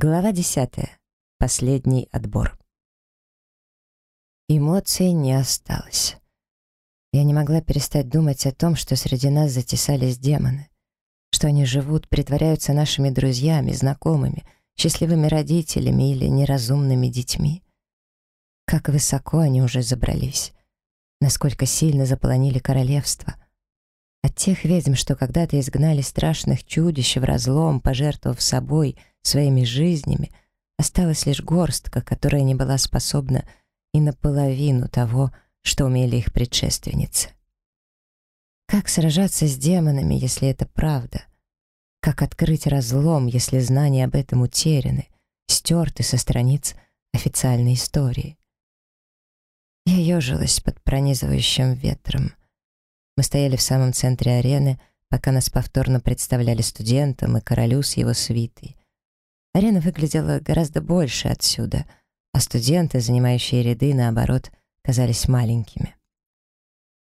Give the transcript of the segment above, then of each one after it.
Глава 10. Последний отбор. Эмоций не осталось. Я не могла перестать думать о том, что среди нас затесались демоны, что они живут, притворяются нашими друзьями, знакомыми, счастливыми родителями или неразумными детьми. Как высоко они уже забрались, насколько сильно заполонили королевство. От тех ведьм, что когда-то изгнали страшных чудищ в разлом, пожертвовав собой — своими жизнями, осталась лишь горстка, которая не была способна и наполовину того, что умели их предшественницы. Как сражаться с демонами, если это правда? Как открыть разлом, если знания об этом утеряны, стерты со страниц официальной истории? Я ежилась под пронизывающим ветром. Мы стояли в самом центре арены, пока нас повторно представляли студентам и королю с его свитой. Арена выглядела гораздо больше отсюда, а студенты, занимающие ряды, наоборот, казались маленькими.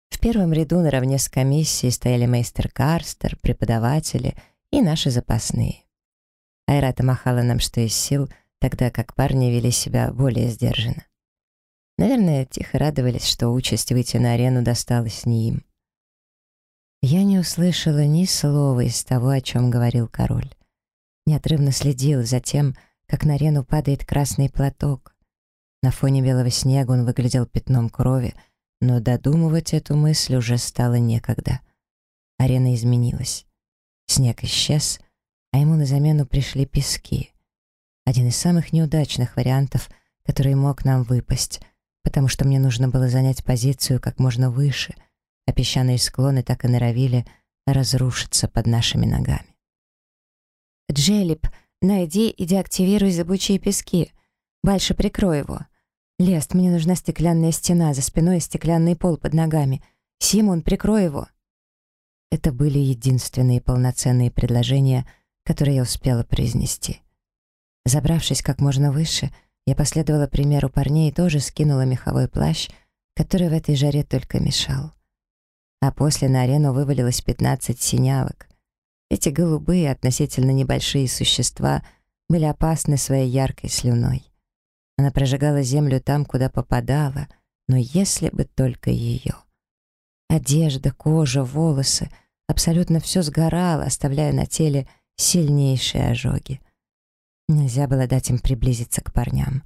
В первом ряду наравне с комиссией стояли мейстер Карстер, преподаватели и наши запасные. Айрата махала нам что из сил, тогда как парни вели себя более сдержанно. Наверное, тихо радовались, что участь выйти на арену досталась не им. Я не услышала ни слова из того, о чем говорил король неотрывно следил за тем, как на арену падает красный платок. На фоне белого снега он выглядел пятном крови, но додумывать эту мысль уже стало некогда. Арена изменилась. Снег исчез, а ему на замену пришли пески. Один из самых неудачных вариантов, который мог нам выпасть, потому что мне нужно было занять позицию как можно выше, а песчаные склоны так и норовили разрушиться под нашими ногами. «Джелеп, найди и деактивируй зыбучие пески. Больше прикрой его. Лест, мне нужна стеклянная стена, за спиной стеклянный пол под ногами. Симон, прикрой его». Это были единственные полноценные предложения, которые я успела произнести. Забравшись как можно выше, я последовала примеру парней и тоже скинула меховой плащ, который в этой жаре только мешал. А после на арену вывалилось 15 синявок. Эти голубые, относительно небольшие существа были опасны своей яркой слюной. Она прожигала землю там, куда попадала, но если бы только ее. Одежда, кожа, волосы — абсолютно все сгорало, оставляя на теле сильнейшие ожоги. Нельзя было дать им приблизиться к парням.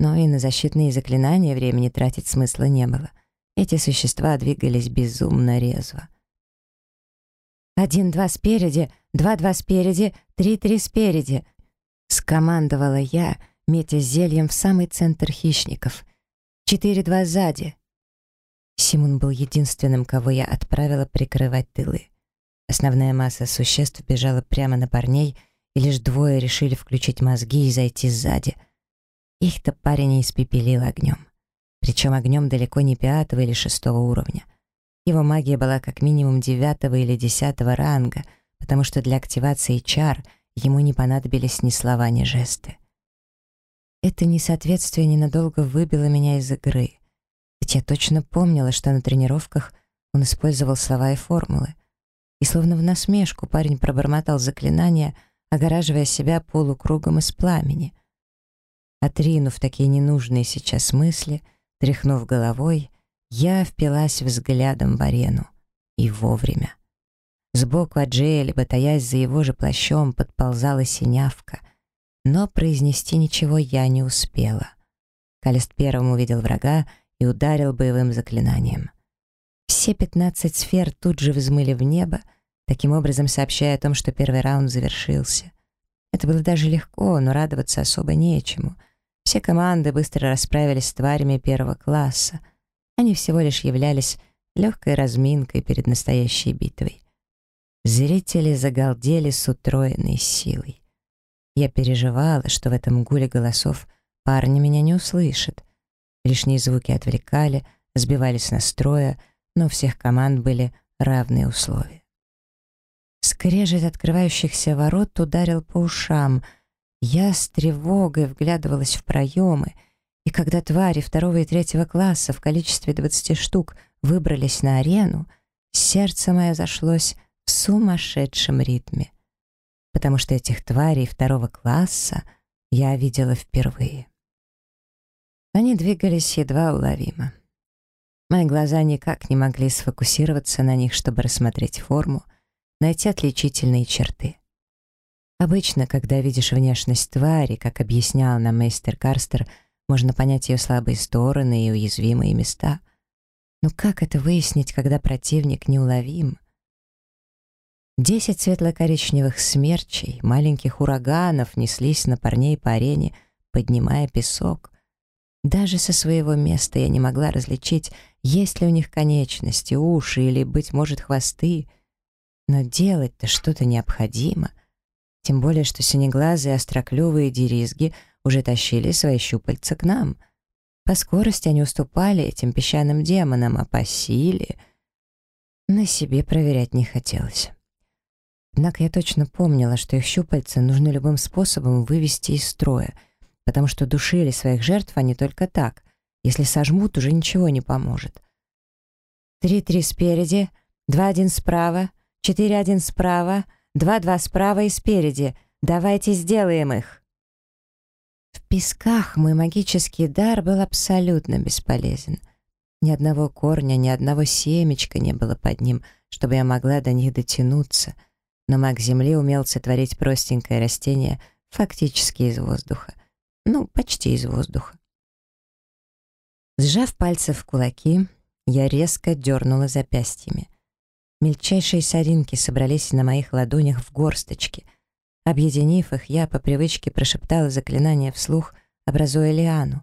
Но и на защитные заклинания времени тратить смысла не было. Эти существа двигались безумно резво. «Один-два спереди, два-два спереди, три-три спереди!» Скомандовала я, метя зельем в самый центр хищников. «Четыре-два сзади!» Симон был единственным, кого я отправила прикрывать тылы. Основная масса существ бежала прямо на парней, и лишь двое решили включить мозги и зайти сзади. Их-то парень испепелил огнем. Причем огнем далеко не пятого или шестого уровня. Его магия была как минимум девятого или десятого ранга, потому что для активации чар ему не понадобились ни слова, ни жесты. Это несоответствие ненадолго выбило меня из игры. Ведь я точно помнила, что на тренировках он использовал слова и формулы. И словно в насмешку парень пробормотал заклинание, огораживая себя полукругом из пламени. Отринув такие ненужные сейчас мысли, тряхнув головой, я впилась взглядом в арену. И вовремя. Сбоку от Джейлиба, таясь за его же плащом, подползала синявка. Но произнести ничего я не успела. Калест первым увидел врага и ударил боевым заклинанием. Все пятнадцать сфер тут же взмыли в небо, таким образом сообщая о том, что первый раунд завершился. Это было даже легко, но радоваться особо нечему. Все команды быстро расправились с тварями первого класса — они всего лишь являлись легкой разминкой перед настоящей битвой. Зрители загалдели с утроенной силой. Я переживала, что в этом гуле голосов парни меня не услышат. Лишние звуки отвлекали, сбивали с настроя, но у всех команд были равные условия. Скрежет открывающихся ворот ударил по ушам. Я с тревогой вглядывалась в проемы — когда твари второго и третьего класса в количестве 20 штук выбрались на арену, сердце мое зашлось в сумасшедшем ритме. Потому что этих тварей второго класса я видела впервые. Они двигались едва уловимо. Мои глаза никак не могли сфокусироваться на них, чтобы рассмотреть форму, найти отличительные черты. Обычно, когда видишь внешность твари, как объяснял нам мейстер Карстер, можно понять ее слабые стороны и уязвимые места. Но как это выяснить, когда противник неуловим? Десять светло-коричневых смерчей, маленьких ураганов неслись на парней по арене, поднимая песок. Даже со своего места я не могла различить, есть ли у них конечности, уши или, быть может, хвосты. Но делать-то что-то необходимо. Тем более, что синеглазые остроклювые деризги уже тащили свои щупальца к нам. По скорости они уступали этим песчаным демонам, а по силе... На себе проверять не хотелось. Однако я точно помнила, что их щупальца нужно любым способом вывести из строя, потому что душили своих жертв они только так. Если сожмут, уже ничего не поможет. Три-три спереди, два-один справа, четыре-один справа, два-два справа и спереди. Давайте сделаем их. В песках мой магический дар был абсолютно бесполезен. Ни одного корня, ни одного семечка не было под ним, чтобы я могла до них дотянуться — но маг Земли умел сотворить простенькое растение фактически из воздуха. Ну, почти из воздуха. Сжав пальцы в кулаки, я резко дернула запястьями. Мельчайшие соринки собрались на моих ладонях в горсточке. Объединив их, я по привычке прошептала заклинание вслух, образуя лиану.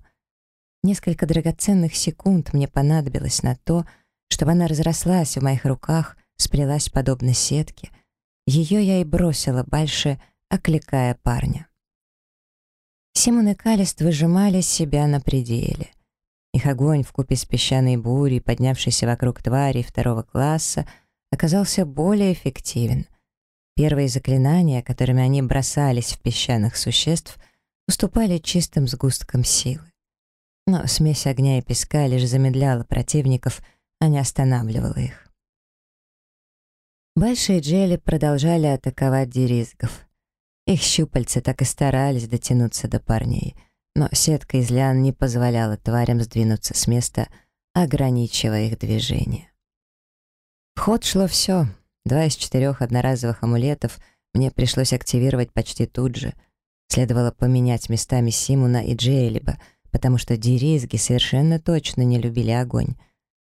Несколько драгоценных секунд мне понадобилось на то, чтобы она разрослась в моих руках, сплелась подобно сетке — ее я и бросила больше, окликая парня. Симон и Калист выжимали себя на пределе. Их огонь вкупе с песчаной бурей, поднявшейся вокруг тварей второго класса, оказался более эффективен. Первые заклинания, которыми они бросались в песчаных существ, уступали чистым сгусткам силы. Но смесь огня и песка лишь замедляла противников, а не останавливала их. Большие джели продолжали атаковать деризгов. Их щупальцы так и старались дотянуться до парней, но сетка из лиан не позволяла тварям сдвинуться с места, ограничивая их движение. В ход шло все. Два из четырех одноразовых амулетов мне пришлось активировать почти тут же. Следовало поменять местами Симуна и Джейлиба, потому что деризги совершенно точно не любили огонь —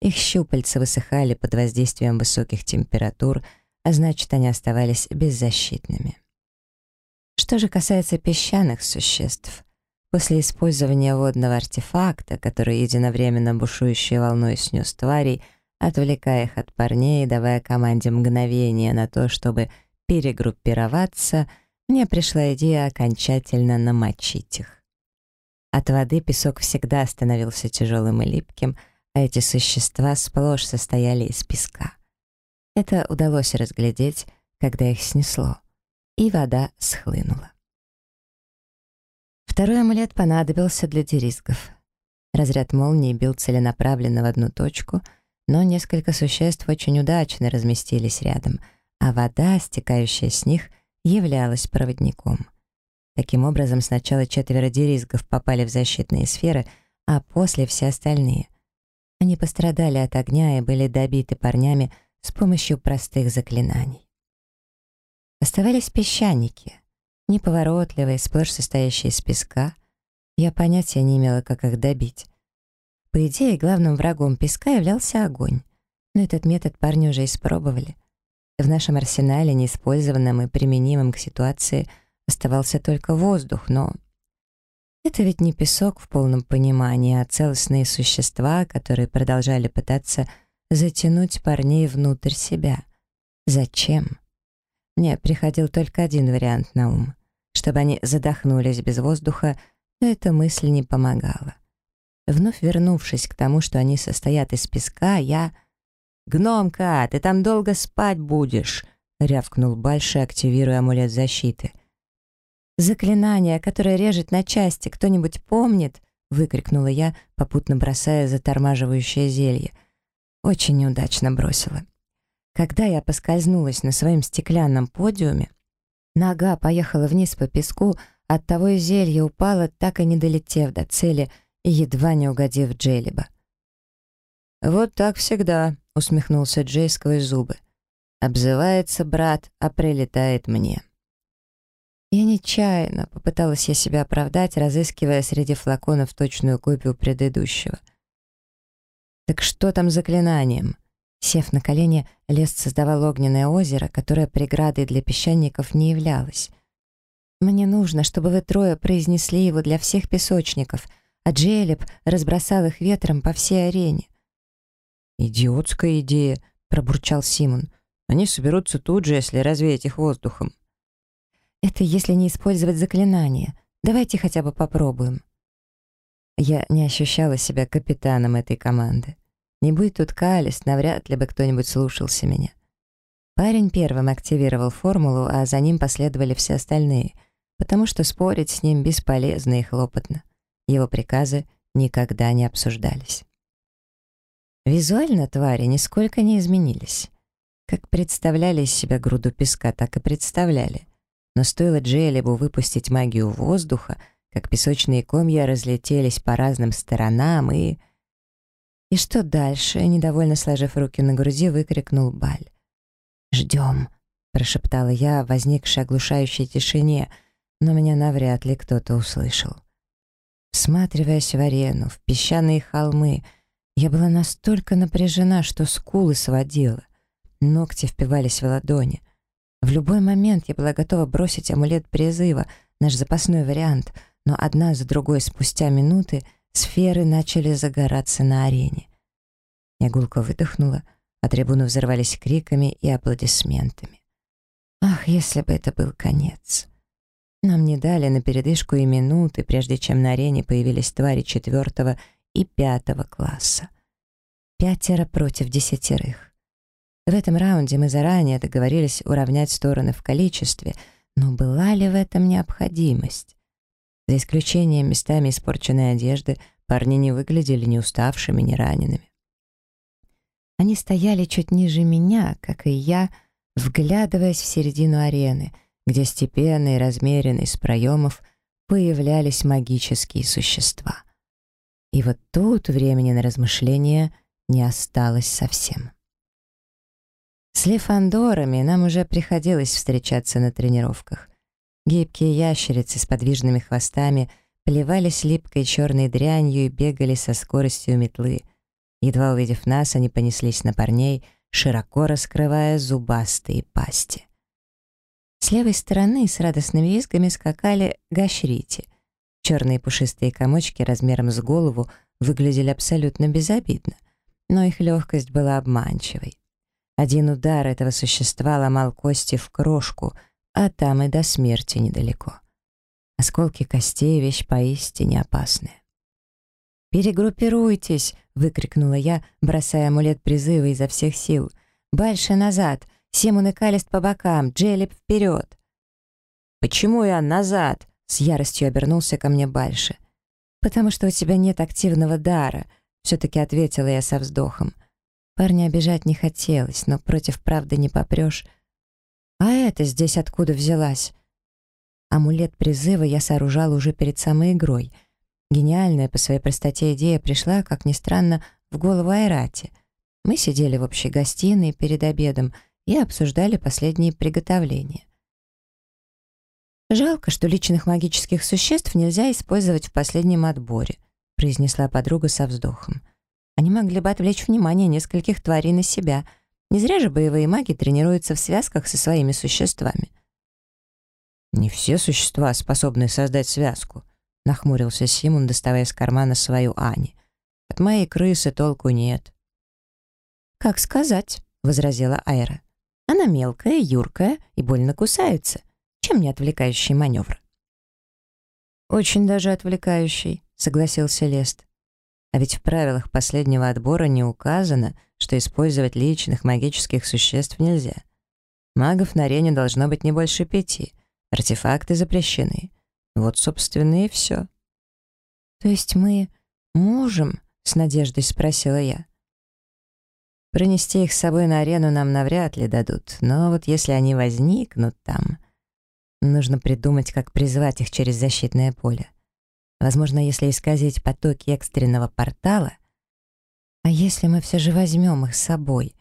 их щупальца высыхали под воздействием высоких температур, а значит, они оставались беззащитными. Что же касается песчаных существ, после использования водного артефакта, который единовременно бушующей волной снес тварей, отвлекая их от парней и давая команде мгновение на то, чтобы перегруппироваться, мне пришла идея окончательно намочить их. От воды песок всегда становился тяжелым и липким — а эти существа сплошь состояли из песка. Это удалось разглядеть, когда их снесло, и вода схлынула. Второй амулет понадобился для деризгов. Разряд молнии бил целенаправленно в одну точку, но несколько существ очень удачно разместились рядом, а вода, стекающая с них, являлась проводником. Таким образом, сначала четверо деризгов попали в защитные сферы, а после все остальные. Они пострадали от огня и были добиты парнями с помощью простых заклинаний. Оставались песчаники, неповоротливые, сплошь состоящие из песка. Я понятия не имела, как их добить. По идее, главным врагом песка являлся огонь, но этот метод парни уже испробовали. В нашем арсенале, неиспользованном и применимым к ситуации, оставался только воздух, но это ведь не песок в полном понимании, а целостные существа, которые продолжали пытаться затянуть парней внутрь себя. Зачем? Мне приходил только один вариант на ум. Чтобы они задохнулись без воздуха, но эта мысль не помогала. Вновь вернувшись к тому, что они состоят из песка, я... «Гномка, ты там долго спать будешь!» — рявкнул Бальши, активируя амулет защиты — «Заклинание, которое режет на части, кто-нибудь помнит?» — выкрикнула я, попутно бросая затормаживающее зелье. Очень неудачно бросила. Когда я поскользнулась на своем стеклянном подиуме, нога поехала вниз по песку, от того зелье упало, так и не долетев до цели и едва не угодив Джелеба. «Вот так всегда», — усмехнулся Джей сквозь зубы. «Обзывается брат, а прилетает мне». Я нечаянно попыталась я себя оправдать, разыскивая среди флаконов точную копию предыдущего. «Так что там заклинанием?» Сев на колени, лес создавал огненное озеро, которое преградой для песчаников не являлось. «Мне нужно, чтобы вы трое произнесли его для всех песочников», а Джелеб разбросал их ветром по всей арене. «Идиотская идея», — пробурчал Симон. «Они соберутся тут же, если развеять их воздухом». «Это если не использовать заклинание. Давайте хотя бы попробуем». Я не ощущала себя капитаном этой команды. Не будь тут Калис, навряд ли бы кто-нибудь слушался меня. Парень первым активировал формулу, а за ним последовали все остальные, потому что спорить с ним бесполезно и хлопотно. Его приказы никогда не обсуждались. Визуально твари нисколько не изменились. Как представляли из себя груду песка, так и представляли. Но стоило Джелебу выпустить магию воздуха, как песочные комья разлетелись по разным сторонам и... «И что дальше?» — недовольно сложив руки на груди, выкрикнул Баль. «Ждем», — прошептала я в возникшей оглушающей тишине, но меня навряд ли кто-то услышал. Всматриваясь в арену, в песчаные холмы, я была настолько напряжена, что скулы сводила. Ногти впивались в ладони. В любой момент я была готова бросить амулет призыва, наш запасной вариант, но одна за другой спустя минуты сферы начали загораться на арене. Я гулко выдохнула, а трибуны взорвались криками и аплодисментами. Ах, если бы это был конец! Нам не дали на передышку и минуты, прежде чем на арене появились твари четвертого и пятого класса. Пятеро против десятерых. В этом раунде мы заранее договорились уравнять стороны в количестве, но была ли в этом необходимость? За исключением местами испорченной одежды, парни не выглядели ни уставшими, ни ранеными. Они стояли чуть ниже меня, как и я, вглядываясь в середину арены, где степенно и размеренно из проемов появлялись магические существа. И вот тут времени на размышления не осталось совсем. С лефандорами нам уже приходилось встречаться на тренировках. Гибкие ящерицы с подвижными хвостами плевались липкой черной дрянью и бегали со скоростью метлы. Едва увидев нас, они понеслись на парней, широко раскрывая зубастые пасти. С левой стороны с радостными визгами скакали гашрити — Черные пушистые комочки размером с голову выглядели абсолютно безобидно, но их легкость была обманчивой. Один удар этого существа ломал кости в крошку, а там и до смерти недалеко. Осколки костей — вещь поистине опасная. «Перегруппируйтесь!» — выкрикнула я, бросая амулет призыва изо всех сил. «Больше назад! Симон и Калист по бокам! Джелеп вперед!» «Почему я назад?» С яростью обернулся ко мне Бальше. «Потому что у тебя нет активного дара», — все-таки ответила я со вздохом. Парня обижать не хотелось, но против правды не попрешь. «А это здесь откуда взялась?» Амулет призыва я сооружала уже перед самой игрой. Гениальная по своей простоте идея пришла, как ни странно, в голову Айрате. Мы сидели в общей гостиной перед обедом и обсуждали последние приготовления. «Жалко, что личных магических существ нельзя использовать в последнем отборе», произнесла подруга со вздохом. «Они могли бы отвлечь внимание нескольких тварей на себя. Не зря же боевые маги тренируются в связках со своими существами». «Не все существа способны создать связку», нахмурился Симон, доставая из кармана свою Ани. «От моей крысы толку нет». «Как сказать», — возразила Айра. «Она мелкая, юркая и больно кусается. Чем не отвлекающий маневр? «Очень даже отвлекающий», — согласился Лест. «А ведь в правилах последнего отбора не указано, что использовать личных магических существ нельзя. Магов на арене должно быть не больше пяти, артефакты запрещены. Вот, собственно, и все». «То есть мы можем?» — с надеждой спросила я. Пронести их с собой на арену нам навряд ли дадут, но вот если они возникнут там, Нужно придумать, как призвать их через защитное поле. Возможно, если исказить потоки экстренного портала... А если мы все же возьмем их с собой?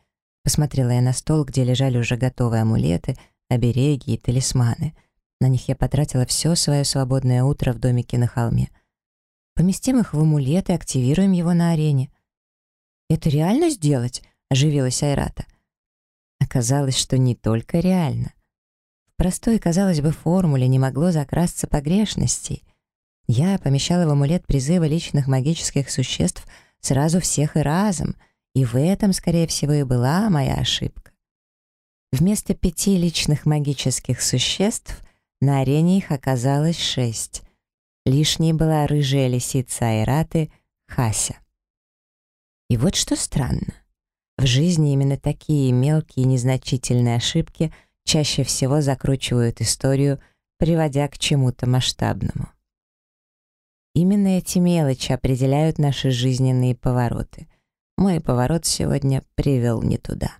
Посмотрела я на стол, где лежали уже готовые амулеты, обереги и талисманы. На них я потратила все свое свободное утро в домике на холме. Поместим их в амулет и активируем его на арене. «Это реально сделать?» — оживилась Айрата. Оказалось, что не только реально. В простой, казалось бы, формуле не могло закрасться погрешностей. Я помещала в амулет призыва личных магических существ сразу всех и разом, и в этом, скорее всего, и была моя ошибка. Вместо пяти личных магических существ на арене их оказалось шесть. Лишней была рыжая лисица Айраты Хася. И вот что странно. В жизни именно такие мелкие незначительные ошибки чаще всего закручивают историю, приводя к чему-то масштабному. Именно эти мелочи определяют наши жизненные повороты. Мой поворот сегодня привел не туда.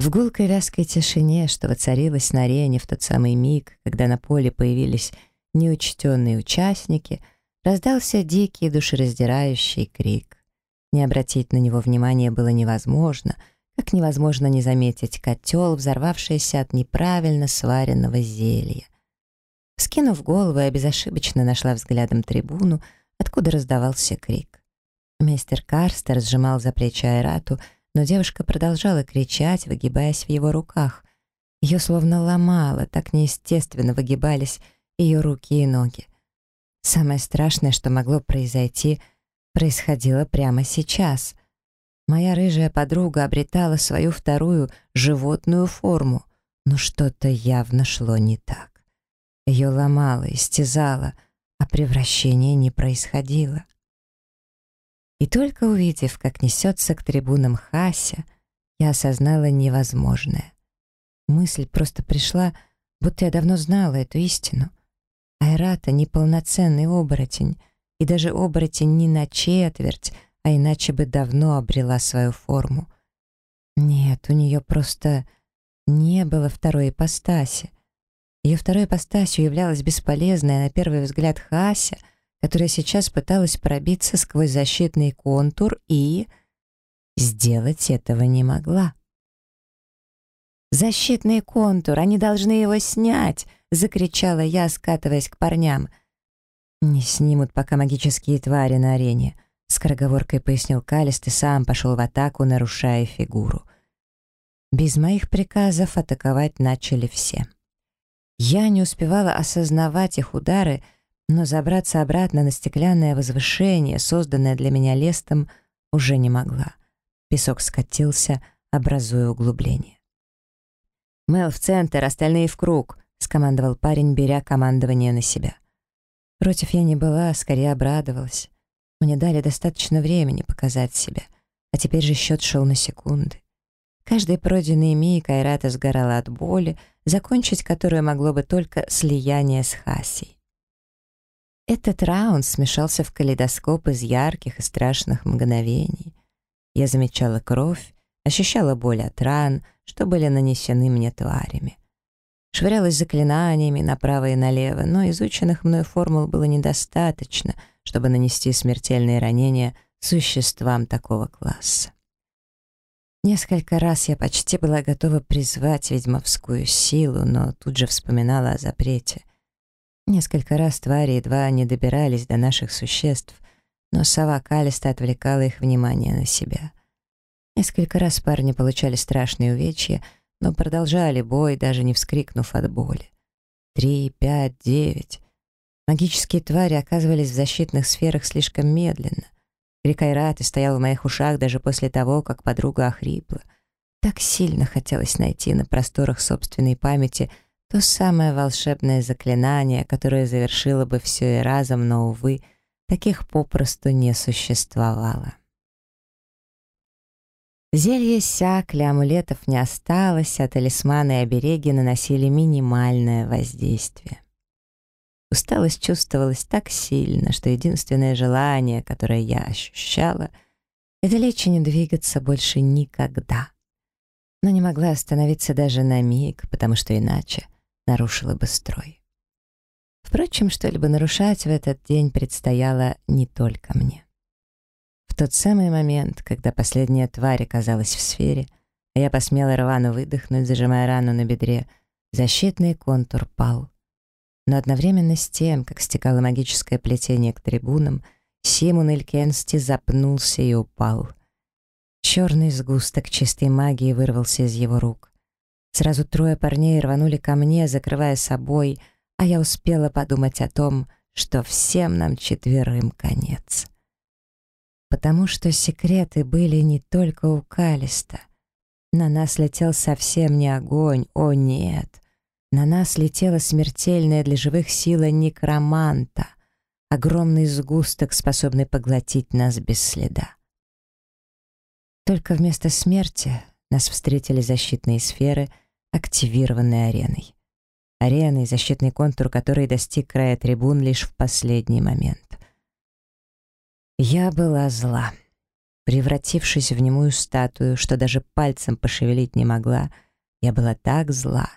В гулкой вязкой тишине, что воцарилась на арене в тот самый миг, когда на поле появились неучтенные участники, раздался дикий душераздирающий крик. Не обратить на него внимания было невозможно, как невозможно не заметить котел, взорвавшийся от неправильно сваренного зелья. Скинув голову, я безошибочно нашла взглядом трибуну, откуда раздавался крик. Мистер Карстер сжимал за плечи Айрату, но девушка продолжала кричать, выгибаясь в его руках. Ее словно ломало, так неестественно выгибались ее руки и ноги. Самое страшное, что могло произойти — происходило прямо сейчас. Моя рыжая подруга обретала свою вторую животную форму, но что-то явно шло не так. Ее ломало, истязало, а превращение не происходило. И только увидев, как несется к трибунам Хася, я осознала невозможное. Мысль просто пришла, будто я давно знала эту истину. Айрата — неполноценный оборотень, и даже оборотень не на четверть, а иначе бы давно обрела свою форму. Нет, у нее просто не было второй ипостаси. Ее второй ипостасью являлась бесполезная, на первый взгляд, Хася, которая сейчас пыталась пробиться сквозь защитный контур и... сделать этого не могла. «Защитный контур! Они должны его снять!» — закричала я, скатываясь к парням — «Не снимут пока магические твари на арене», — скороговоркой пояснил Калист и сам пошел в атаку, нарушая фигуру. Без моих приказов атаковать начали все. Я не успевала осознавать их удары, но забраться обратно на стеклянное возвышение, созданное для меня лестом, уже не могла. Песок скатился, образуя углубление. «Мэл в центр, остальные в круг», — скомандовал парень, беря командование на себя. Против я не была, скорее обрадовалась. Мне дали достаточно времени показать себя, а теперь же счет шел на секунды. Каждый пройденный миг Айрата сгорала от боли, закончить которую могло бы только слияние с Хасей. Этот раунд смешался в калейдоскоп из ярких и страшных мгновений. Я замечала кровь, ощущала боль от ран, что были нанесены мне тварями. Швырялась заклинаниями направо и налево, но изученных мной формул было недостаточно, чтобы нанести смертельные ранения существам такого класса. Несколько раз я почти была готова призвать ведьмовскую силу, но тут же вспоминала о запрете. Несколько раз твари едва не добирались до наших существ, но сова Калиста отвлекала их внимание на себя. Несколько раз парни получали страшные увечья — но продолжали бой, даже не вскрикнув от боли. Три, пять, девять. Магические твари оказывались в защитных сферах слишком медленно. Крик Айраты стоял в моих ушах даже после того, как подруга охрипла. Так сильно хотелось найти на просторах собственной памяти то самое волшебное заклинание, которое завершило бы все и разом, но, увы, таких попросту не существовало. Зелье иссякли, амулетов не осталось, а талисманы и обереги наносили минимальное воздействие. Усталость чувствовалась так сильно, что единственное желание, которое я ощущала, это лечь и не двигаться больше никогда. Но не могла остановиться даже на миг, потому что иначе нарушила бы строй. Впрочем, что-либо нарушать в этот день предстояло не только мне. Тот самый момент, когда последняя тварь оказалась в сфере, а я посмела рвано выдохнуть, зажимая рану на бедре, защитный контур пал. Но одновременно с тем, как стекало магическое плетение к трибунам, Симон Илькенсти запнулся и упал. Черный сгусток чистой магии вырвался из его рук. Сразу трое парней рванули ко мне, закрывая собой, а я успела подумать о том, что всем нам четверым конец. Потому что секреты были не только у Калиста. На нас летел совсем не огонь, о нет. На нас летела смертельная для живых сила некроманта, огромный сгусток, способный поглотить нас без следа. Только вместо смерти нас встретили защитные сферы, активированные ареной. Ареной, защитный контур который достиг края трибун лишь в последний момент. Я была зла. Превратившись в немую статую, что даже пальцем пошевелить не могла, я была так зла.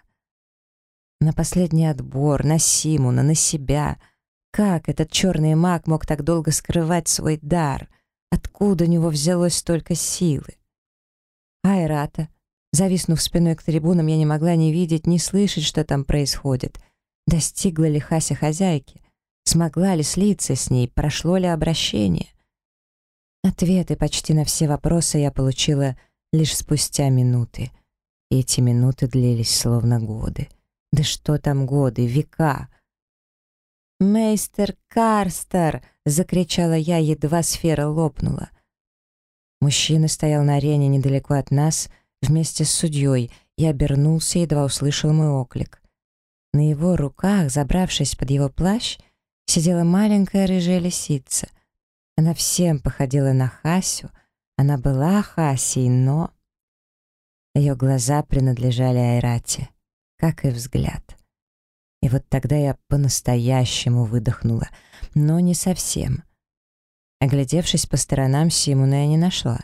На последний отбор, на Симуна, на себя. Как этот черный маг мог так долго скрывать свой дар — Откуда у него взялось столько силы? Айрата. Зависнув спиной к трибунам, я не могла ни видеть, ни слышать, что там происходит. Достигла ли Хася хозяйки? Смогла ли слиться с ней? Прошло ли обращение? Ответы почти на все вопросы я получила лишь спустя минуты. И эти минуты длились словно годы. Да что там годы, века — «Мейстер Карстер!» — закричала я, едва сфера лопнула. Мужчина стоял на арене недалеко от нас, вместе с судьей, и обернулся, едва услышал мой оклик. На его руках, забравшись под его плащ, сидела маленькая рыжая лисица. Она всем походила на Хасю, она была Хасей, но... Ее глаза принадлежали Айрате, как и взгляд. И вот тогда я по-настоящему выдохнула, но не совсем. Оглядевшись по сторонам, Симона я не нашла.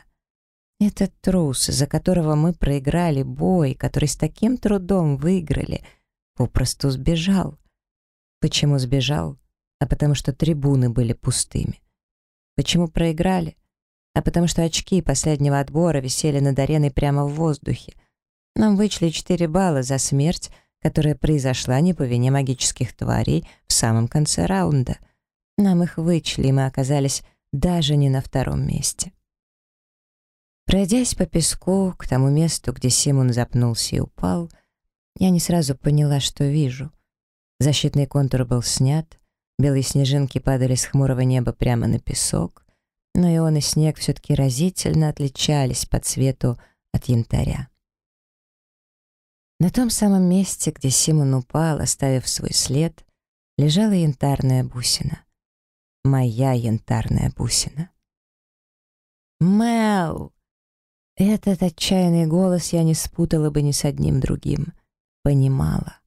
Этот трус, за которого мы проиграли бой, который с таким трудом выиграли, попросту сбежал. Почему сбежал? А потому что трибуны были пустыми. Почему проиграли? А потому что очки последнего отбора висели над ареной прямо в воздухе. Нам вычли 4 балла за смерть, которая произошла не по вине магических тварей в самом конце раунда. Нам их вычли, и мы оказались даже не на втором месте. Пройдясь по песку к тому месту, где Симон запнулся и упал, я не сразу поняла, что вижу. Защитный контур был снят, белые снежинки падали с хмурого неба прямо на песок, но и он и снег все-таки разительно отличались по цвету от янтаря. На том самом месте, где Симон упал, оставив свой след, лежала янтарная бусина. Моя янтарная бусина. «Мэл!» Этот отчаянный голос я не спутала бы ни с одним другим. Понимала.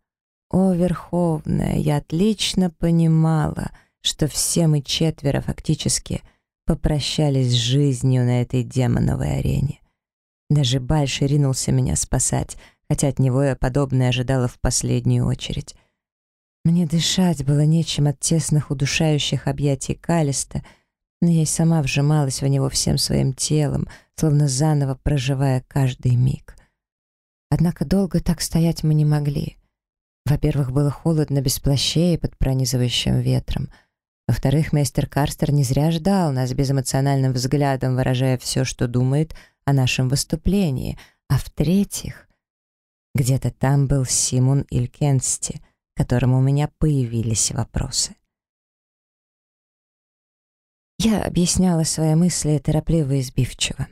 О, Верховная, я отлично понимала, что все мы четверо фактически попрощались с жизнью на этой демоновой арене. Даже Бальши ринулся меня спасать, хотя от него я подобное ожидала в последнюю очередь. Мне дышать было нечем от тесных удушающих объятий Калиста, но я и сама вжималась в него всем своим телом, словно заново проживая каждый миг. Однако долго так стоять мы не могли. Во-первых, было холодно без плащей под пронизывающим ветром. Во-вторых, мейстер Карстер не зря ждал нас безэмоциональным взглядом, выражая все, что думает о нашем выступлении. А в-третьих, где-то там был Симон Илькенсти, которому у меня появились вопросы. Я объясняла свои мысли торопливо и сбивчиво.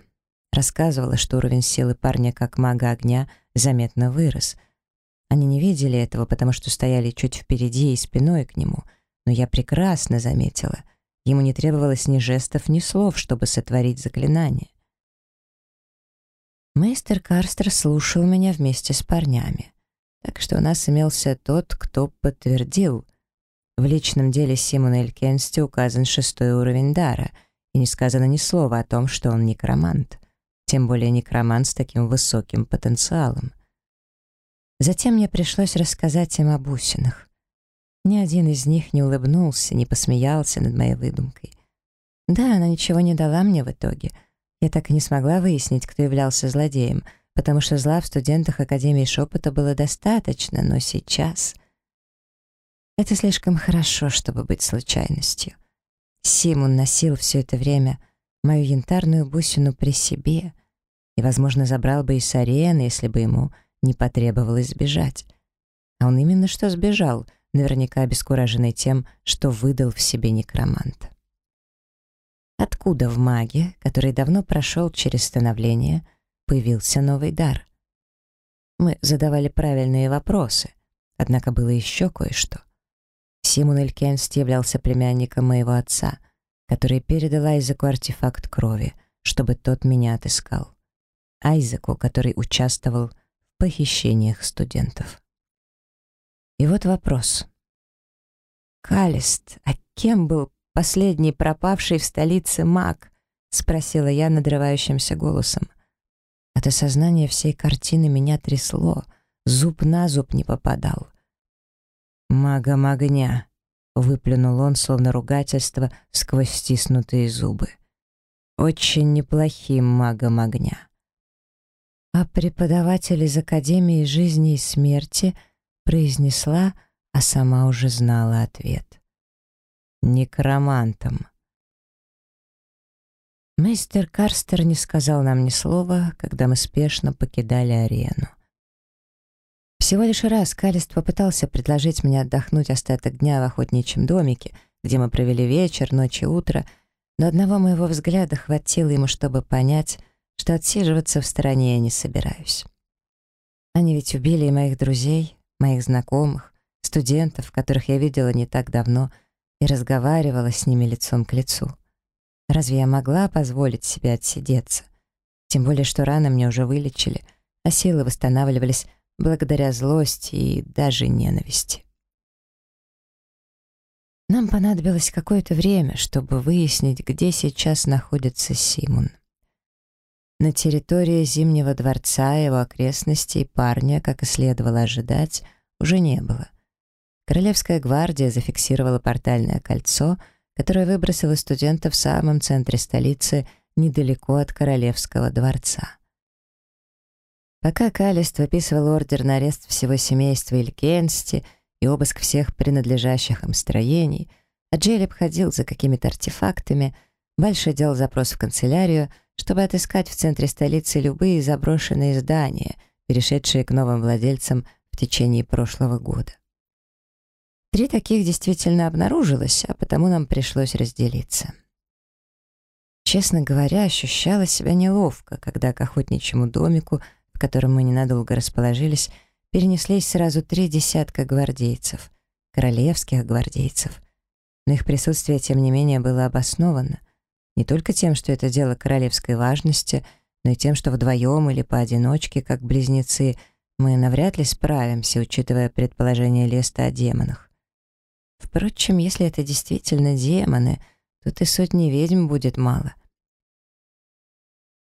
Рассказывала, что уровень силы парня как мага огня заметно вырос. Они не видели этого, потому что стояли чуть впереди и спиной к нему, но я прекрасно заметила. Ему не требовалось ни жестов, ни слов, чтобы сотворить заклинание. Мейстер Карстер слушал меня вместе с парнями. Так что у нас имелся тот, кто подтвердил. В личном деле Симона Элькенсти указан шестой уровень дара, и не сказано ни слова о том, что он некромант. Тем более некромант с таким высоким потенциалом. Затем мне пришлось рассказать им о бусинах. Ни один из них не улыбнулся, не посмеялся над моей выдумкой. Да, она ничего не дала мне в итоге. Я так и не смогла выяснить, кто являлся злодеем, потому что зла в студентах Академии Шепота было достаточно, но сейчас... Это слишком хорошо, чтобы быть случайностью. Симон носил все это время мою янтарную бусину при себе и, возможно, забрал бы и с арены, если бы ему не потребовалось сбежать. А он именно что сбежал, наверняка обескураженный тем, что выдал в себе некроманта. Откуда в маге, который давно прошел через становление, появился новый дар? Мы задавали правильные вопросы, однако было еще кое-что. Симон Элькенст являлся племянником моего отца, который передал Айзеку артефакт крови, чтобы тот меня отыскал. Айзеку, который участвовал похищениях студентов. И вот вопрос. «Калист, а кем был последний пропавший в столице маг?» — спросила я надрывающимся голосом. От осознания всей картины меня трясло, зуб на зуб не попадал. «Магом огня», — выплюнул он, словно ругательство, сквозь стиснутые зубы. «Очень неплохим магом огня». А преподаватель из Академии жизни и смерти произнесла, а сама уже знала ответ. «Некромантом». Мейстер Карстер не сказал нам ни слова, когда мы спешно покидали арену. Всего лишь раз Калист попытался предложить мне отдохнуть остаток дня в охотничьем домике, где мы провели вечер, ночь и утро, но одного моего взгляда хватило ему, чтобы понять, что отсиживаться в стороне я не собираюсь. Они ведь убили и моих друзей, моих знакомых, студентов, которых я видела не так давно и разговаривала с ними лицом к лицу. Разве я могла позволить себе отсидеться? Тем более, что раны мне уже вылечили, а силы восстанавливались благодаря злости и даже ненависти. Нам понадобилось какое-то время, чтобы выяснить, где сейчас находится Симон. На территории Зимнего дворца его окрестностей парня, как и следовало ожидать, уже не было. Королевская гвардия зафиксировала портальное кольцо, которое выбросило студентов в самом центре столицы, недалеко от Королевского дворца. Пока Калист выписывал ордер на арест всего семейства Илькенсти и обыск всех принадлежащих им строений, а Джейли обходил за какими-то артефактами, Больше делал запрос в канцелярию, чтобы отыскать в центре столицы любые заброшенные здания, перешедшие к новым владельцам в течение прошлого года. Три таких действительно обнаружилось, а потому нам пришлось разделиться. Честно говоря, ощущала себя неловко, когда к охотничьему домику — в котором мы ненадолго расположились, перенеслись сразу три десятка гвардейцев, королевских гвардейцев. Но их присутствие, тем не менее, было обосновано. Не только тем, что это дело королевской важности, но и тем, что вдвоем или поодиночке, как близнецы, мы навряд ли справимся, учитывая предположение Леста о демонах. Впрочем, если это действительно демоны, то и сотни ведьм будет мало —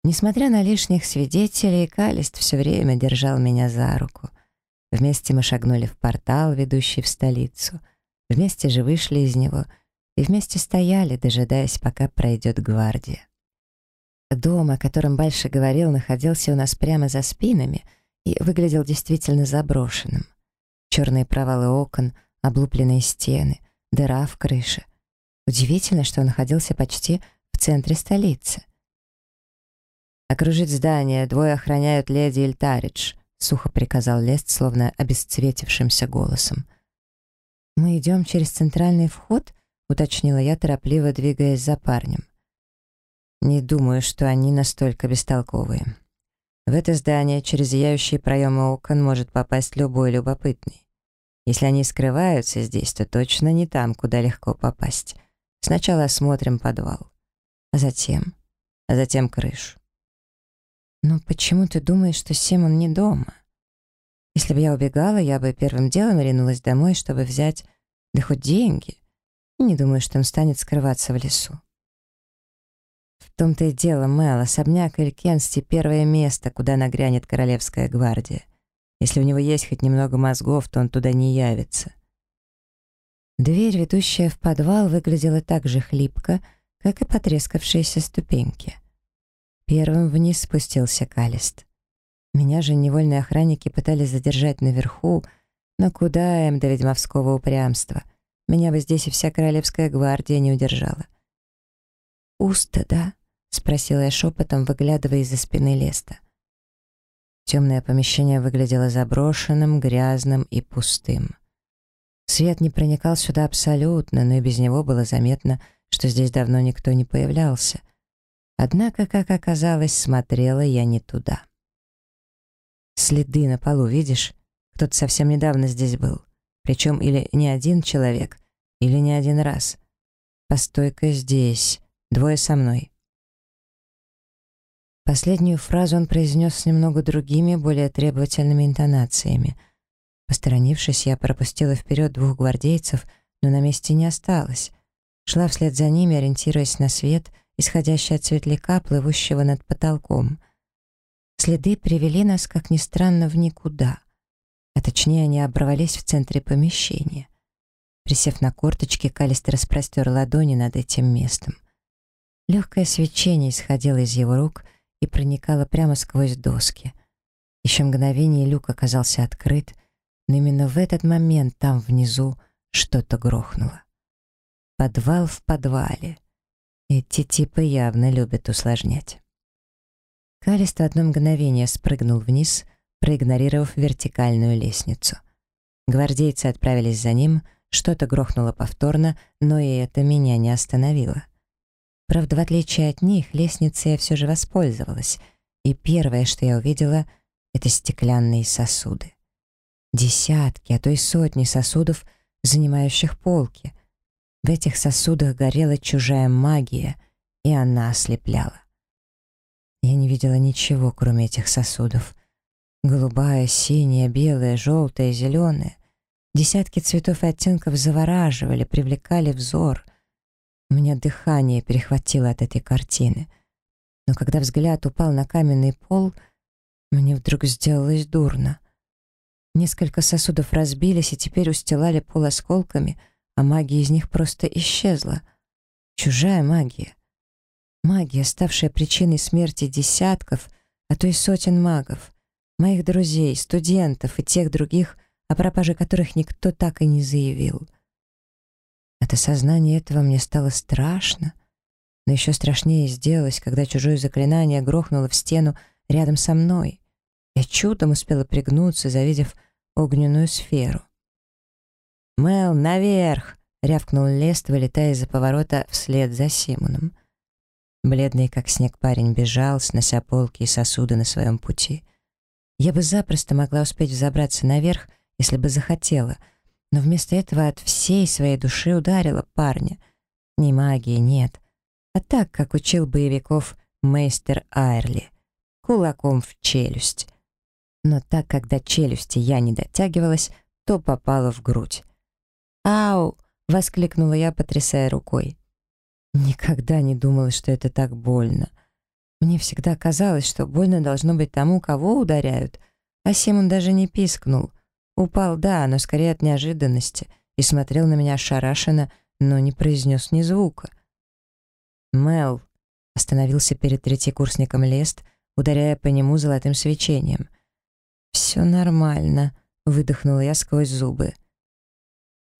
Несмотря на лишних свидетелей, Калист все время держал меня за руку. Вместе мы шагнули в портал, ведущий в столицу. Вместе же вышли из него и вместе стояли, дожидаясь, пока пройдет гвардия. Дом, о котором Больше говорил, находился у нас прямо за спинами и выглядел действительно заброшенным. Черные провалы окон, облупленные стены, дыра в крыше. Удивительно, что он находился почти в центре столицы. «Окружить здание, двое охраняют леди Ильтаридж», — сухо приказал Лест, словно обесцветившимся голосом. «Мы идем через центральный вход?» — уточнила я, торопливо двигаясь за парнем. «Не думаю, что они настолько бестолковые. В это здание через зияющие проемы окон может попасть любой любопытный. Если они скрываются здесь, то точно не там, куда легко попасть. Сначала осмотрим подвал, а затем, а затем крышу. «Но почему ты думаешь, что Симон не дома? Если бы я убегала, я бы первым делом ринулась домой, чтобы взять, да хоть деньги. Не думаю, что он станет скрываться в лесу». В том-то и дело, Мэл, особняк Элькенсти — первое место, куда нагрянет Королевская гвардия. Если у него есть хоть немного мозгов, то он туда не явится. Дверь, ведущая в подвал, выглядела так же хлипко, как и потрескавшиеся ступеньки. Первым вниз спустился Калист. Меня же невольные охранники пытались задержать наверху, но куда им до ведьмовского упрямства? Меня бы здесь и вся королевская гвардия не удержала. «Пусто, да?» — спросила я шепотом, выглядывая из-за спины Леста. Темное помещение выглядело заброшенным, грязным и пустым. Свет не проникал сюда абсолютно, но и без него было заметно, что здесь давно никто не появлялся. Однако, как оказалось, смотрела я не туда. Следы на полу, видишь? Кто-то совсем недавно здесь был. Причем или не один человек, или не один раз. Постой-ка здесь. Двое со мной. Последнюю фразу он произнес с немного другими, более требовательными интонациями. Посторонившись, я пропустила вперед двух гвардейцев, но на месте не осталась. Шла вслед за ними, ориентируясь на свет, исходящий от светляка, плывущего над потолком. Следы привели нас, как ни странно, в никуда. А точнее, они оборвались в центре помещения. Присев на корточки, Калист распростер ладони над этим местом. Легкое свечение исходило из его рук и проникало прямо сквозь доски. Еще мгновение люк оказался открыт, но именно в этот момент там внизу что-то грохнуло. Подвал в подвале. Эти типы явно любят усложнять. Калист в одно мгновение спрыгнул вниз, проигнорировав вертикальную лестницу. Гвардейцы отправились за ним, что-то грохнуло повторно, но и это меня не остановило. Правда, в отличие от них, лестницей я все же воспользовалась, и первое, что я увидела, — это стеклянные сосуды. Десятки, а то и сотни сосудов, занимающих полки. В этих сосудах горела чужая магия, и она ослепляла. Я не видела ничего, кроме этих сосудов. Голубая, синяя, белая, желтая, зеленая. Десятки цветов и оттенков завораживали, привлекали взор. У меня дыхание перехватило от этой картины. Но когда взгляд упал на каменный пол, мне вдруг сделалось дурно. Несколько сосудов разбились и теперь устилали пол осколками — а магия из них просто исчезла. Чужая магия. Магия, ставшая причиной смерти десятков, а то и сотен магов, моих друзей, студентов и тех других, о пропаже которых никто так и не заявил. От осознания этого мне стало страшно, но еще страшнее сделалось, когда чужое заклинание грохнуло в стену рядом со мной. Я чудом успела пригнуться, завидев огненную сферу. «Мел, наверх!» — рявкнул Лест, вылетая из-за поворота вслед за Симоном. Бледный, как снег, парень бежал, снося полки и сосуды на своем пути. Я бы запросто могла успеть взобраться наверх, если бы захотела, но вместо этого от всей своей души ударила парня. Ни магии нет, а так, как учил боевиков мейстер Айрли, кулаком в челюсть. Но так, когда челюсти я не дотягивалась, то попала в грудь. «Ау!» — воскликнула я, потрясая рукой. Никогда не думала, что это так больно. Мне всегда казалось, что больно должно быть тому, кого ударяют, а Симон даже не пискнул. Упал, да, но скорее от неожиданности, и смотрел на меня ошарашенно, но не произнес ни звука. «Мел», — остановился перед третьекурсником Лест, ударяя по нему золотым свечением. «Все нормально», — выдохнула я сквозь зубы.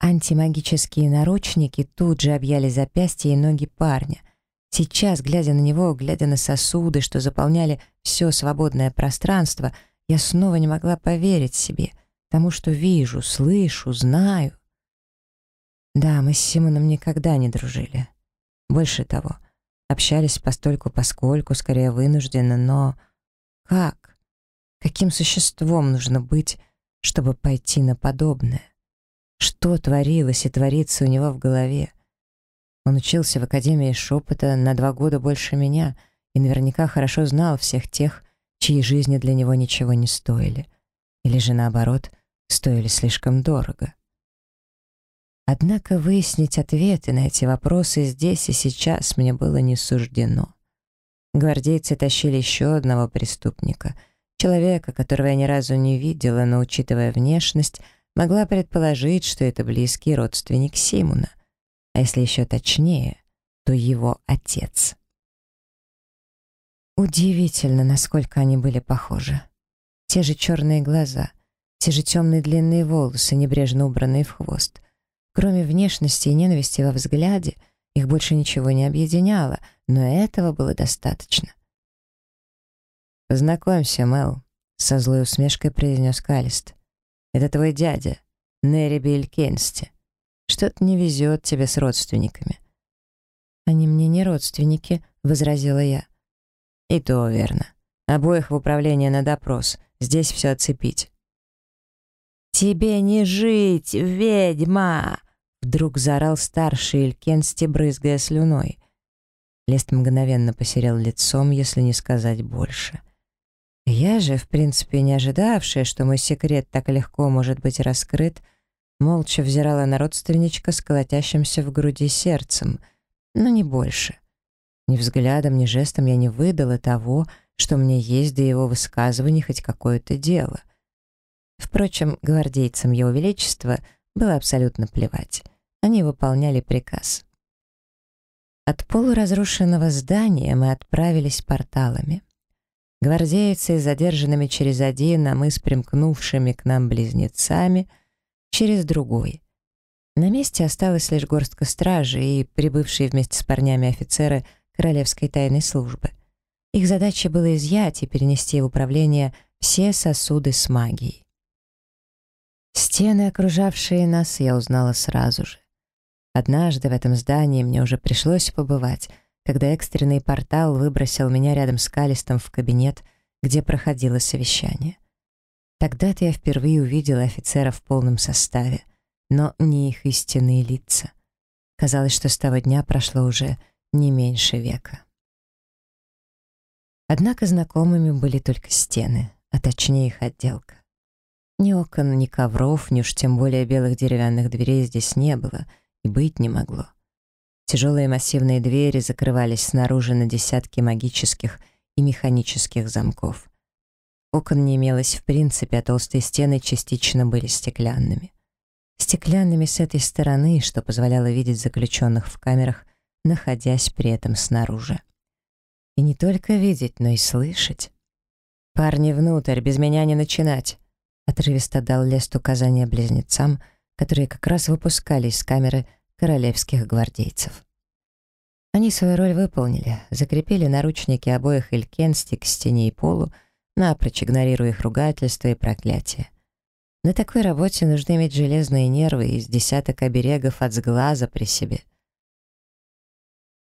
Антимагические наручники тут же объяли запястья и ноги парня. Сейчас, глядя на него, глядя на сосуды, что заполняли все свободное пространство, я снова не могла поверить себе, тому, что вижу, слышу, знаю. Да, мы с Симоном никогда не дружили. Больше того, общались постольку-поскольку, скорее вынужденно, но как? Каким существом нужно быть, чтобы пойти на подобное? Что творилось и творится у него в голове? Он учился в Академии шепота на два года больше меня и наверняка хорошо знал всех тех, чьи жизни для него ничего не стоили. Или же наоборот, стоили слишком дорого. Однако выяснить ответы на эти вопросы здесь и сейчас мне было не суждено. Гвардейцы тащили еще одного преступника, Человека, которого я ни разу не видела, но, учитывая внешность, могла предположить, что это близкий родственник Симона. А если еще точнее, то его отец. Удивительно, насколько они были похожи. Те же черные глаза, те же темные длинные волосы, небрежно убранные в хвост. Кроме внешности и ненависти во взгляде, их больше ничего не объединяло, но этого было достаточно. «Познакомься, Мел», — со злой усмешкой произнес Калист. «Это твой дядя, Нерри Билькенсти. Что-то не везет тебе с родственниками». «Они мне не родственники», — возразила я. «И то верно. Обоих в управление на допрос. Здесь все оцепить». «Тебе не жить, ведьма!» Вдруг заорал старший Илькенсти, брызгая слюной. Лест мгновенно посерел лицом, если не сказать больше. Я же, в принципе, не ожидавшая, что мой секрет так легко может быть раскрыт, молча взирала на родственничка с колотящимся в груди сердцем, но не больше. Ни взглядом, ни жестом я не выдала того, что мне есть до его высказываний хоть какое-то дело. Впрочем, гвардейцам Его Величества было абсолютно плевать. Они выполняли приказ. От полуразрушенного здания мы отправились порталами. Гвардейцы, задержанными через один, а мы с примкнувшими к нам близнецами, через другой. На месте осталась лишь горстка стражи и прибывшие вместе с парнями офицеры Королевской тайной службы. Их задача была изъять и перенести в управление все сосуды с магией. Стены, окружавшие нас, я узнала сразу же. Однажды в этом здании мне уже пришлось побывать — когда экстренный портал выбросил меня рядом с Калистом в кабинет, где проходило совещание. Тогда-то я впервые увидела офицеров в полном составе, но не их истинные лица. Казалось, что с того дня прошло уже не меньше века. Однако знакомыми были только стены, а точнее их отделка. Ни окон, ни ковров, ни уж тем более белых деревянных дверей здесь не было и быть не могло. Тяжелые массивные двери закрывались снаружи на десятки магических и механических замков. Окон не имелось в принципе, а толстые стены частично были стеклянными. Стеклянными с этой стороны, что позволяло видеть заключенных в камерах, находясь при этом снаружи. И не только видеть, но и слышать. «Парни внутрь, без меня не начинать!» Отрывисто дал Лест указания близнецам, которые как раз выпускали из камеры королевских гвардейцев. Они свою роль выполнили, закрепили наручники обоих Илькенсти к стене и полу, напрочь игнорируя их ругательства и проклятия. На такой работе нужно иметь железные нервы и десяток оберегов от сглаза при себе.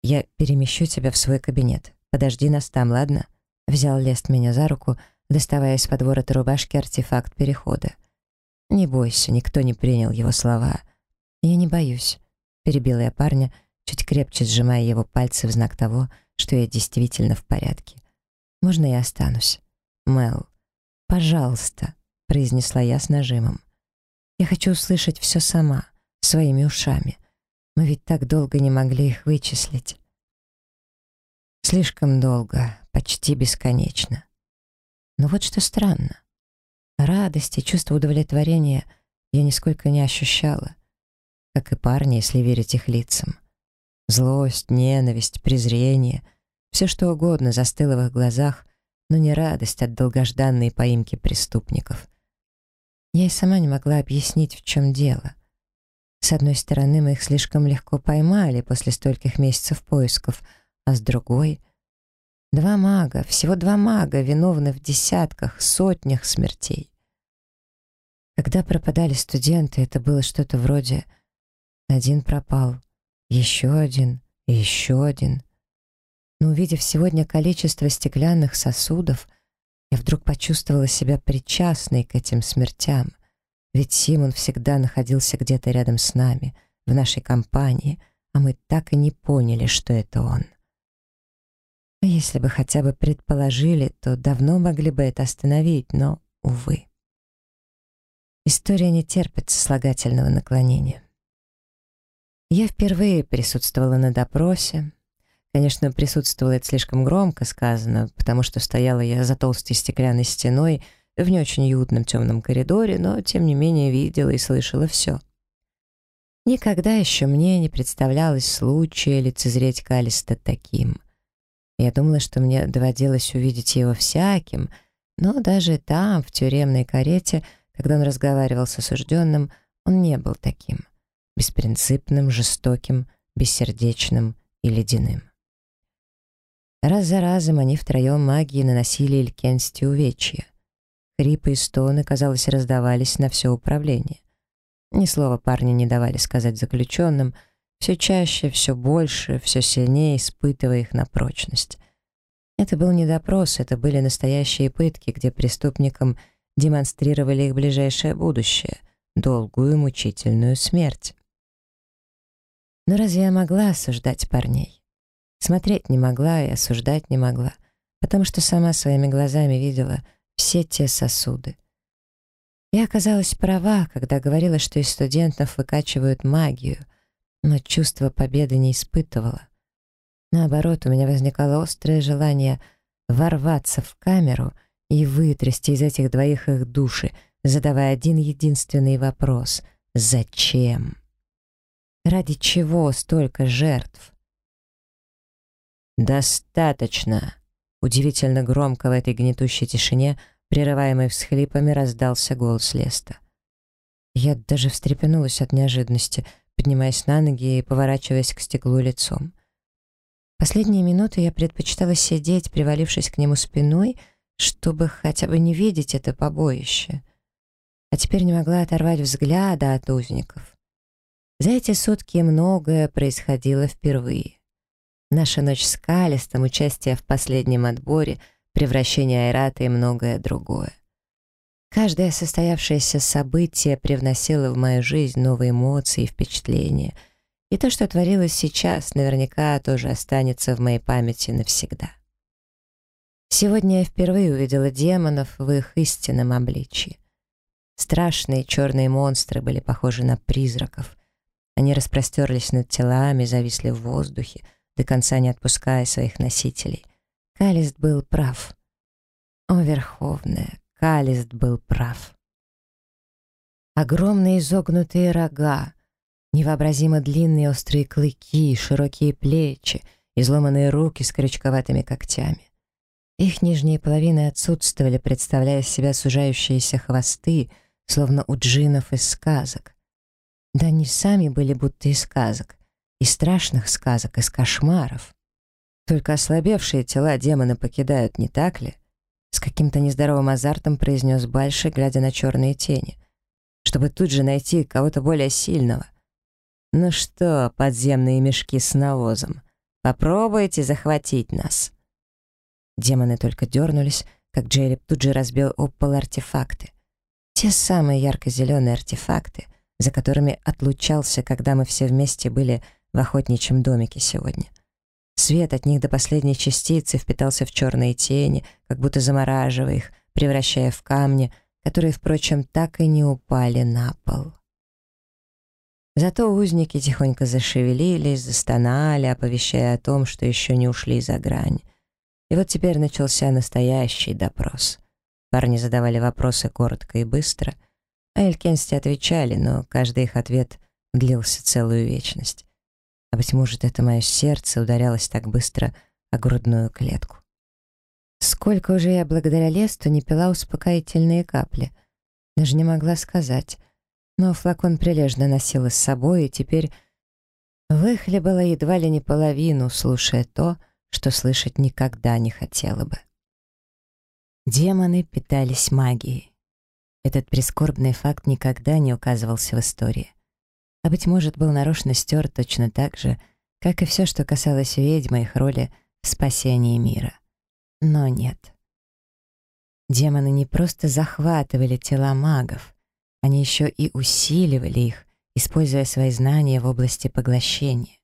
«Я перемещу тебя в свой кабинет. Подожди нас там, ладно?» Взял Лест меня за руку, доставая из-под ворота рубашки артефакт перехода. «Не бойся, никто не принял его слова. Я не боюсь. Перебила я парня, чуть крепче сжимая его пальцы в знак того, что я действительно в порядке. «Можно я останусь?» «Мел, пожалуйста», — произнесла я с нажимом. «Я хочу услышать все сама, своими ушами. Мы ведь так долго не могли их вычислить». Слишком долго, почти бесконечно. Но вот что странно. Радости, чувство удовлетворения я нисколько не ощущала как и парни, если верить их лицам. Злость, ненависть, презрение — все что угодно застыло в их глазах, но не радость от долгожданной поимки преступников. Я и сама не могла объяснить, в чем дело. С одной стороны, мы их слишком легко поймали после стольких месяцев поисков, а с другой — два мага, всего два мага, виновны в десятках, сотнях смертей. Когда пропадали студенты, это было что-то вроде один пропал, еще один еще один. Но увидев сегодня количество стеклянных сосудов, я вдруг почувствовала себя причастной к этим смертям. Ведь Симон всегда находился где-то рядом с нами, в нашей компании, а мы так и не поняли, что это он. А если бы хотя бы предположили, то давно могли бы это остановить, но, увы. История не терпит сослагательного наклонения. Я впервые присутствовала на допросе. Конечно, присутствовало это слишком громко сказано, потому что стояла я за толстой стеклянной стеной в не очень уютном темном коридоре, но, тем не менее, видела и слышала все. Никогда еще мне не представлялось случая лицезреть Калиста таким. Я думала, что мне доводилось увидеть его всяким, но даже там, в тюремной карете, когда он разговаривал с осужденным, он не был таким. Беспринципным, жестоким, бессердечным и ледяным. Раз за разом они втроем магии наносили Илькенсти увечья. Хрипы и стоны, казалось, раздавались на все управление. Ни слова парни не давали сказать заключенным, все чаще, все больше, все сильнее испытывая их на прочность. Это был не допрос, это были настоящие пытки, где преступникам демонстрировали их ближайшее будущее, долгую мучительную смерть. Но разве я могла осуждать парней? Смотреть не могла и осуждать не могла, потому что сама своими глазами видела все те сосуды. Я оказалась права, когда говорила, что из студентов выкачивают магию, но чувство победы не испытывала. Наоборот, у меня возникало острое желание ворваться в камеру и вытрясти из этих двоих их души, задавая один единственный вопрос — «Зачем?» Ради чего столько жертв? «Достаточно!» Удивительно громко в этой гнетущей тишине — прерываемый всхлипами, раздался голос Леста. Я даже встрепенулась от неожиданности, поднимаясь на ноги и поворачиваясь к стеклу лицом. Последние минуты я предпочитала сидеть, привалившись к нему спиной, чтобы хотя бы не видеть это побоище. А теперь не могла оторвать взгляда от узников. За эти сутки многое происходило впервые. Наша ночь с Калистом, участие в последнем отборе — превращение Айрата и многое другое. Каждое состоявшееся событие привносило в мою жизнь новые эмоции и впечатления, и то, что творилось сейчас, наверняка тоже останется в моей памяти навсегда. Сегодня я впервые увидела демонов в их истинном обличии. Страшные черные монстры были похожи на призраков. Они распростерлись над телами, зависли в воздухе, до конца не отпуская своих носителей — Калист был прав. О, Верховная, Калист был прав. Огромные изогнутые рога, невообразимо длинные острые клыки, широкие плечи, изломанные руки с крючковатыми когтями. Их нижние половины отсутствовали, представляя из себя сужающиеся хвосты, словно у джинов из сказок. Да они сами были будто из сказок, из страшных сказок, из кошмаров. Только ослабевшие тела демоны покидают, не так ли? С каким-то нездоровым азартом произнес Бальши, глядя на черные тени. Чтобы тут же найти кого-то более сильного. Ну что, подземные мешки с навозом, попробуйте захватить нас. Демоны только дернулись, как Джейлип тут же разбил об пол артефакты. Те самые ярко-зеленые артефакты, за которыми отлучался, когда мы все вместе были в охотничьем домике сегодня. Свет от них до последней частицы впитался в черные тени, как будто замораживая их, превращая в камни, которые, впрочем, так и не упали на пол. Зато узники тихонько зашевелились, застонали, оповещая о том, что еще не ушли за грань. И вот теперь начался настоящий допрос. Парни задавали вопросы коротко и быстро, а Элькенсти отвечали, но каждый их ответ длился целую вечность. А быть может, это мое сердце ударялось так быстро о грудную клетку. Сколько уже я благодаря Лесту не пила успокоительные капли. Даже не могла сказать. Но флакон прилежно носила с собой и теперь выхлебала едва ли не половину, слушая то, что слышать никогда не хотела бы. Демоны питались магией. Этот прискорбный факт никогда не указывался в истории а, быть может, был нарочно стер точно так же, как и все, что касалось ведьмы их роли в спасении мира. Но нет. Демоны не просто захватывали тела магов, они еще и усиливали их, используя свои знания в области поглощения.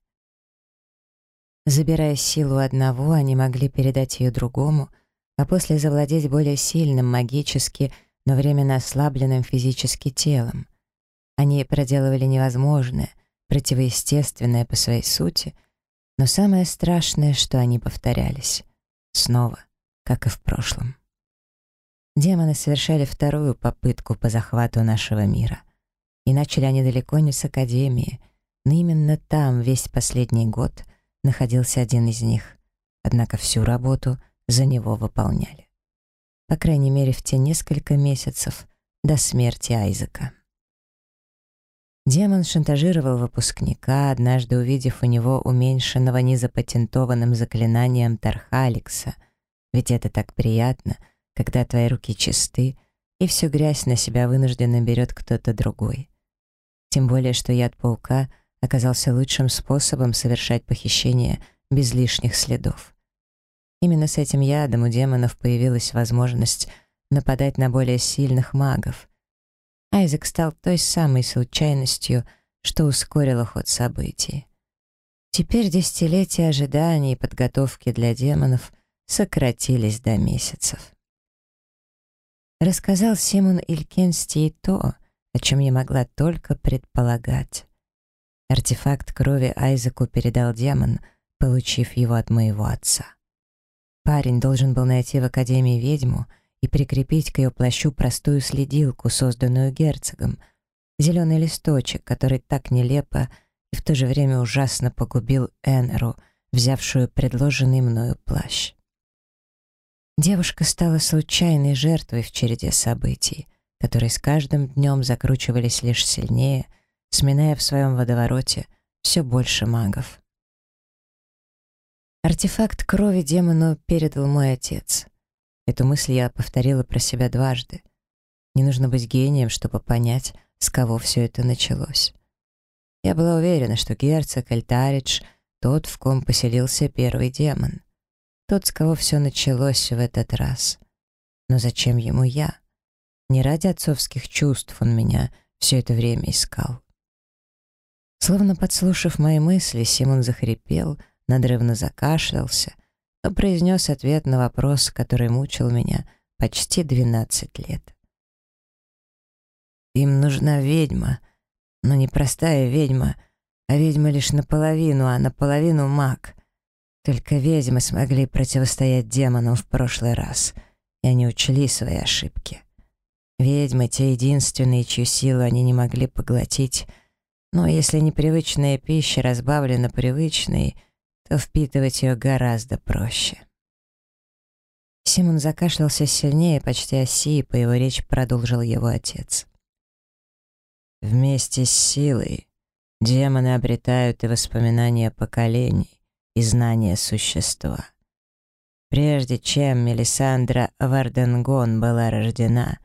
Забирая силу одного, они могли передать ее другому, а после завладеть более сильным магически, но временно ослабленным физически телом. Они проделывали невозможное, противоестественное по своей сути, Но самое страшное, что они повторялись. Снова, как и в прошлом. Демоны совершали вторую попытку по захвату нашего мира. И начали они далеко не с Академии, но именно там весь последний год находился один из них. Однако всю работу за него выполняли. По крайней мере, в те несколько месяцев до смерти Айзека. Демон шантажировал выпускника, однажды увидев у него уменьшенного незапатентованным заклинанием Тархаликса. Ведь это так приятно, когда твои руки чисты, и всю грязь на себя вынужденно берет кто-то другой. Тем более, что яд паука оказался лучшим способом совершать похищение без лишних следов. Именно с этим ядом у демонов появилась возможность нападать на более сильных магов. Айзек стал той самой случайностью, что ускорило ход событий. Теперь десятилетия ожиданий и подготовки для демонов сократились до месяцев. Рассказал Симон Илькенсти и то, о чем я могла только предполагать. Артефакт крови Айзеку передал демон, получив его от моего отца. Парень должен был найти в Академии ведьму и прикрепить к ее плащу простую следилку, созданную герцогом, зеленый листочек, который так нелепо и в то же время ужасно погубил Энру, взявшую предложенный мною плащ. Девушка стала случайной жертвой в череде событий, которые с каждым днем закручивались лишь сильнее, сминая в своем водовороте все больше магов. Артефакт крови демону передал мой отец. Эту мысль я повторила про себя дважды. Не нужно быть гением, чтобы понять, с кого все это началось. Я была уверена, что герцог Альтаридж — тот, в ком поселился первый демон. Тот, с кого все началось в этот раз. Но зачем ему я? Не ради отцовских чувств он меня все это время искал. Словно подслушав мои мысли, Симон захрипел — надрывно закашлялся, произнес ответ на вопрос, который мучил меня почти 12 лет. «Им нужна ведьма, но не простая ведьма, а ведьма лишь наполовину, а наполовину маг. Только ведьмы смогли противостоять демонам в прошлый раз, и они учли свои ошибки. Ведьмы — те единственные, чью силу они не могли поглотить, но если непривычная пища разбавлена привычной — впитывать ее гораздо проще. Симон закашлялся сильнее, почти оси, и его речи продолжил его отец. Вместе с силой демоны обретают и воспоминания поколений, и знания существа. Прежде чем Мелисандра Варденгон была рождена,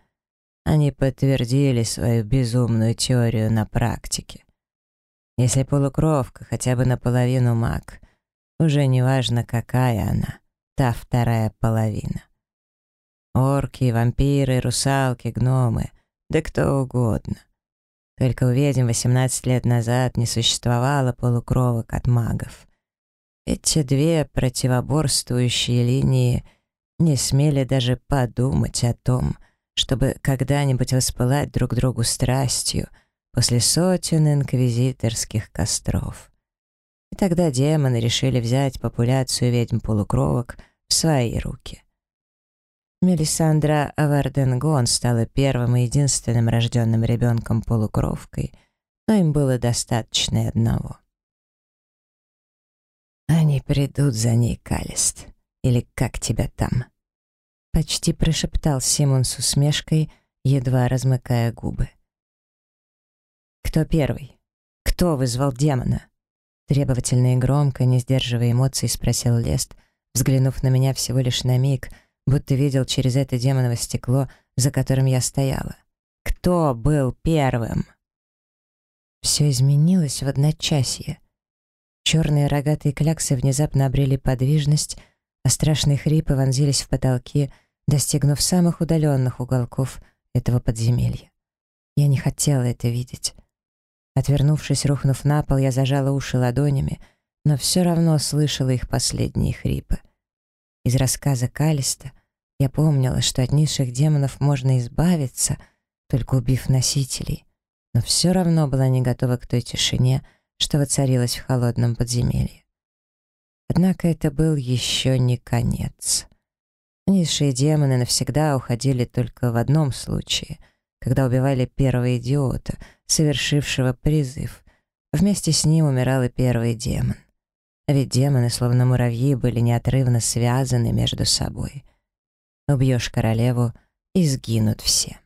они подтвердили свою безумную теорию на практике. Если полукровка хотя бы наполовину маг, уже не важно, какая она, та вторая половина. Орки, вампиры, русалки, гномы, да кто угодно. Только увидим, 18 лет назад не существовало полукровок от магов. Эти две противоборствующие линии не смели даже подумать о том, чтобы когда-нибудь воспылать друг другу страстью после сотен инквизиторских костров. Тогда демоны решили взять популяцию ведьм-полукровок в свои руки. Мелисандра Аварденгон стала первым и единственным рожденным ребенком-полукровкой, но им было достаточно и одного. «Они придут за ней, Калист, или как тебя там?» Почти прошептал Симон с усмешкой, едва размыкая губы. «Кто первый? Кто вызвал демона?» Требовательно и громко, не сдерживая эмоций, спросил Лест, взглянув на меня всего лишь на миг, будто видел через это демоново стекло, за которым я стояла. «Кто был первым?» Все изменилось в одночасье. Черные рогатые кляксы внезапно обрели подвижность, а страшные хрипы вонзились в потолки, достигнув самых удаленных уголков этого подземелья. Я не хотела это видеть. Отвернувшись, рухнув на пол, я зажала уши ладонями, но все равно слышала их последние хрипы. Из рассказа Калиста я помнила, что от низших демонов можно избавиться, только убив носителей, но все равно была не готова к той тишине, что воцарилась в холодном подземелье. Однако это был еще не конец. Низшие демоны навсегда уходили только в одном случае, когда убивали первого идиота, совершившего призыв. Вместе с ним умирал и первый демон. Ведь демоны, словно муравьи, были неотрывно связаны между собой. Убьешь королеву, и сгинут все.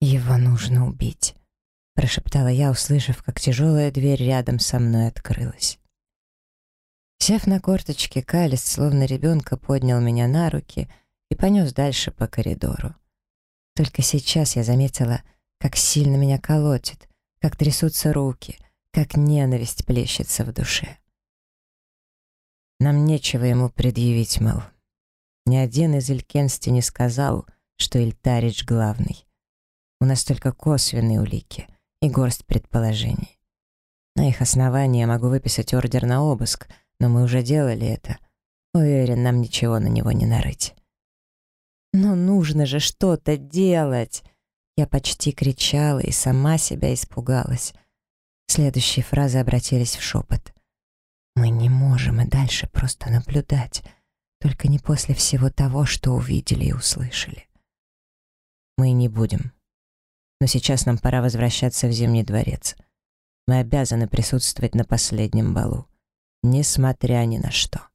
«Его нужно убить», — прошептала я, услышав, как тяжелая дверь рядом со мной открылась. Сев на корточки, Калис, словно ребенка, поднял меня на руки и понес дальше по коридору. Только сейчас я заметила, как сильно меня колотит, как трясутся руки, как ненависть плещется в душе. Нам нечего ему предъявить, Мэл. Ни один из Илькенсти не сказал, что Ильтарич главный. У нас только косвенные улики и горсть предположений. На их основании я могу выписать ордер на обыск, но мы уже делали это. Уверен, нам ничего на него не нарыть. «Но нужно же что-то делать!» Я почти кричала и сама себя испугалась. Следующие фразы обратились в шепот. «Мы не можем и дальше просто наблюдать, только не после всего того, что увидели и услышали». «Мы не будем», но сейчас нам пора возвращаться в Зимний дворец. Мы обязаны присутствовать на последнем балу, несмотря ни на что.